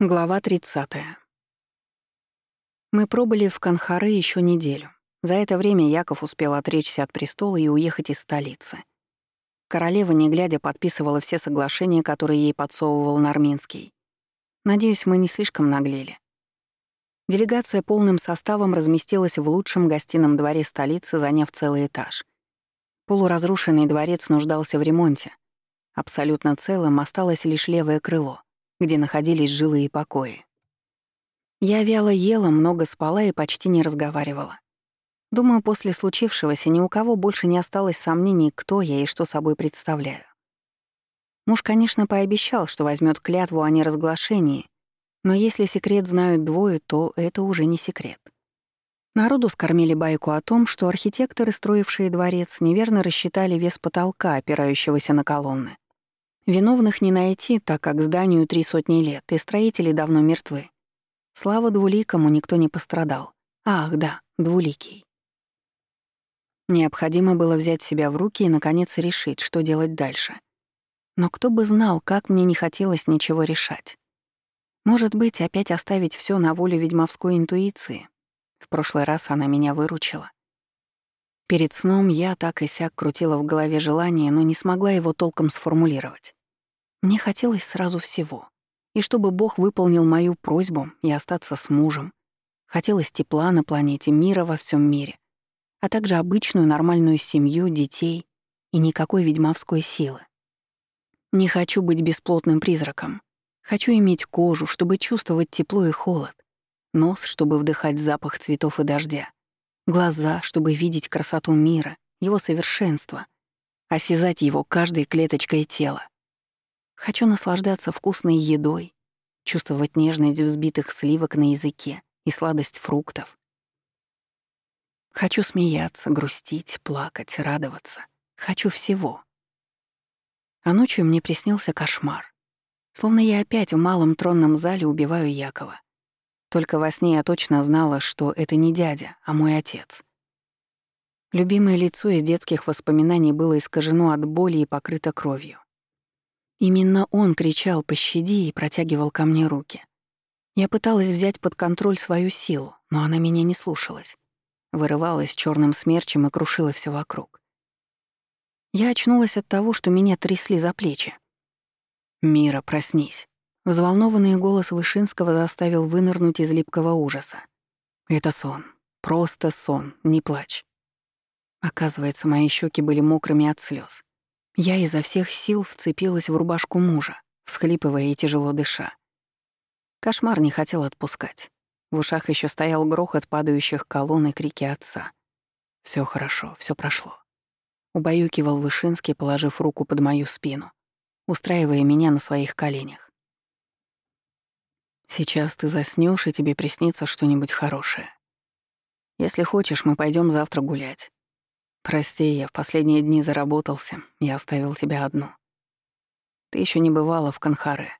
Глава 30. Мы пробыли в Канхары еще неделю. За это время Яков успел отречься от престола и уехать из столицы. Королева, не глядя, подписывала все соглашения, которые ей подсовывал Нарминский. Надеюсь, мы не слишком наглели. Делегация полным составом разместилась в лучшем гостином дворе столицы, заняв целый этаж. Полуразрушенный дворец нуждался в ремонте. Абсолютно целым осталось лишь левое крыло — где находились жилые покои. Я вяло ела, много спала и почти не разговаривала. Думаю, после случившегося ни у кого больше не осталось сомнений, кто я и что собой представляю. Муж, конечно, пообещал, что возьмет клятву о неразглашении, но если секрет знают двое, то это уже не секрет. Народу скормили байку о том, что архитекторы, строившие дворец, неверно рассчитали вес потолка, опирающегося на колонны. Виновных не найти, так как зданию три сотни лет, и строители давно мертвы. Слава двуликому, никто не пострадал. Ах, да, двуликий. Необходимо было взять себя в руки и, наконец, решить, что делать дальше. Но кто бы знал, как мне не хотелось ничего решать. Может быть, опять оставить все на волю ведьмовской интуиции. В прошлый раз она меня выручила. Перед сном я так и сяк крутила в голове желание, но не смогла его толком сформулировать. Мне хотелось сразу всего. И чтобы Бог выполнил мою просьбу и остаться с мужем. Хотелось тепла на планете, мира во всем мире. А также обычную нормальную семью, детей и никакой ведьмовской силы. Не хочу быть бесплотным призраком. Хочу иметь кожу, чтобы чувствовать тепло и холод. Нос, чтобы вдыхать запах цветов и дождя. Глаза, чтобы видеть красоту мира, его совершенство. Осязать его каждой клеточкой тела. Хочу наслаждаться вкусной едой, чувствовать нежность взбитых сливок на языке и сладость фруктов. Хочу смеяться, грустить, плакать, радоваться. Хочу всего. А ночью мне приснился кошмар. Словно я опять в малом тронном зале убиваю Якова. Только во сне я точно знала, что это не дядя, а мой отец. Любимое лицо из детских воспоминаний было искажено от боли и покрыто кровью. Именно он кричал «пощади» и протягивал ко мне руки. Я пыталась взять под контроль свою силу, но она меня не слушалась. Вырывалась черным смерчем и крушила все вокруг. Я очнулась от того, что меня трясли за плечи. «Мира, проснись!» Взволнованный голос Вышинского заставил вынырнуть из липкого ужаса. «Это сон. Просто сон. Не плачь». Оказывается, мои щеки были мокрыми от слез. Я изо всех сил вцепилась в рубашку мужа, всхлипывая и тяжело дыша. Кошмар не хотел отпускать. В ушах еще стоял грохот падающих колонн и крики отца. Все хорошо, все прошло. Убаюкивал Вышинский, положив руку под мою спину, устраивая меня на своих коленях. Сейчас ты заснешь и тебе приснится что-нибудь хорошее. Если хочешь, мы пойдем завтра гулять. Прости, я в последние дни заработался и оставил тебя одну. Ты еще не бывала в Канхаре.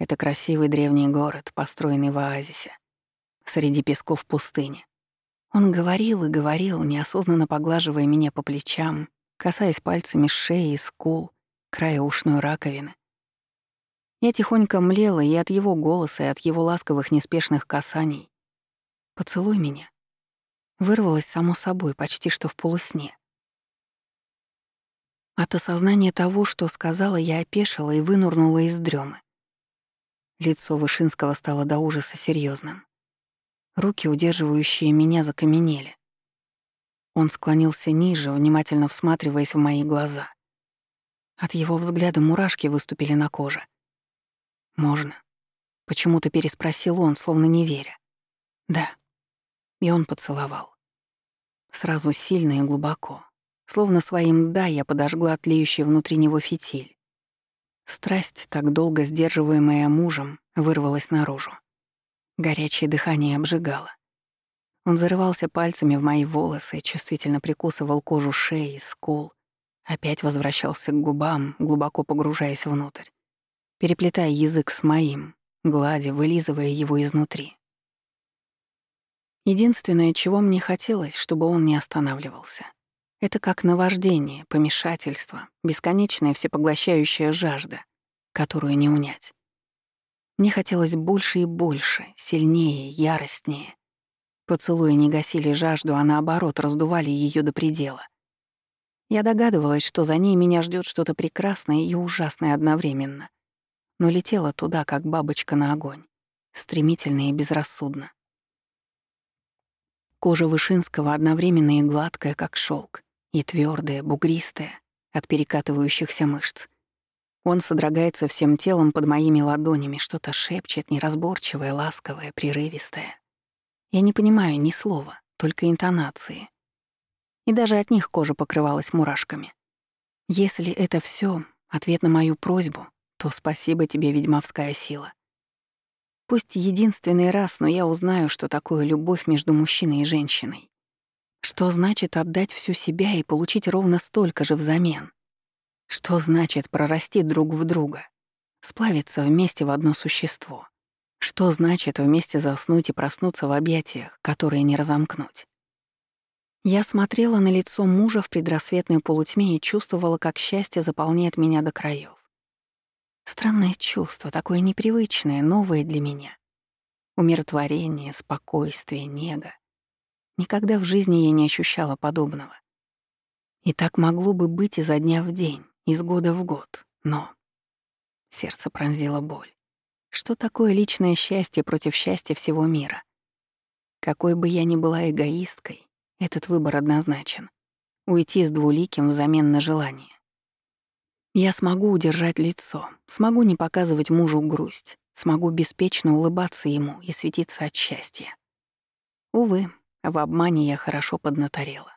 Это красивый древний город, построенный в оазисе, среди песков пустыни. Он говорил и говорил, неосознанно поглаживая меня по плечам, касаясь пальцами шеи и скул, края ушной раковины. Я тихонько млела и от его голоса, и от его ласковых неспешных касаний. «Поцелуй меня». Вырвалось само собой, почти что в полусне. От осознания того, что сказала, я опешила и вынурнула из дремы. Лицо Вышинского стало до ужаса серьезным. Руки, удерживающие меня, закаменели. Он склонился ниже, внимательно всматриваясь в мои глаза. От его взгляда мурашки выступили на коже. «Можно?» — почему-то переспросил он, словно не веря. «Да». И он поцеловал. Сразу сильно и глубоко, Словно своим «да» я подожгла тлеющий внутри него фитиль. Страсть, так долго сдерживаемая мужем, вырвалась наружу. Горячее дыхание обжигало. Он зарывался пальцами в мои волосы, чувствительно прикусывал кожу шеи, скул, опять возвращался к губам, глубоко погружаясь внутрь, переплетая язык с моим, гладя, вылизывая его изнутри. Единственное, чего мне хотелось, чтобы он не останавливался — это как наваждение, помешательство, бесконечная всепоглощающая жажда, которую не унять. Мне хотелось больше и больше, сильнее, яростнее. Поцелуи не гасили жажду, а наоборот раздували ее до предела. Я догадывалась, что за ней меня ждет что-то прекрасное и ужасное одновременно. Но летела туда, как бабочка на огонь, стремительно и безрассудно. Кожа Вышинского одновременно и гладкая, как шелк, и твердая, бугристая, от перекатывающихся мышц. Он содрогается всем телом под моими ладонями, что-то шепчет, неразборчивое, ласковое, прерывистое. Я не понимаю ни слова, только интонации. И даже от них кожа покрывалась мурашками. Если это все ответ на мою просьбу, то спасибо тебе, ведьмовская сила. Пусть единственный раз, но я узнаю, что такое любовь между мужчиной и женщиной. Что значит отдать всю себя и получить ровно столько же взамен? Что значит прорасти друг в друга? Сплавиться вместе в одно существо? Что значит вместе заснуть и проснуться в объятиях, которые не разомкнуть? Я смотрела на лицо мужа в предрассветной полутьме и чувствовала, как счастье заполняет меня до краев. Странное чувство, такое непривычное, новое для меня. Умиротворение, спокойствие, нега. Никогда в жизни я не ощущала подобного. И так могло бы быть изо дня в день из года в год, но... Сердце пронзило боль. Что такое личное счастье против счастья всего мира? Какой бы я ни была эгоисткой, этот выбор однозначен. Уйти с двуликим взамен на желание. Я смогу удержать лицо, смогу не показывать мужу грусть, смогу беспечно улыбаться ему и светиться от счастья. Увы, в обмане я хорошо поднаторела.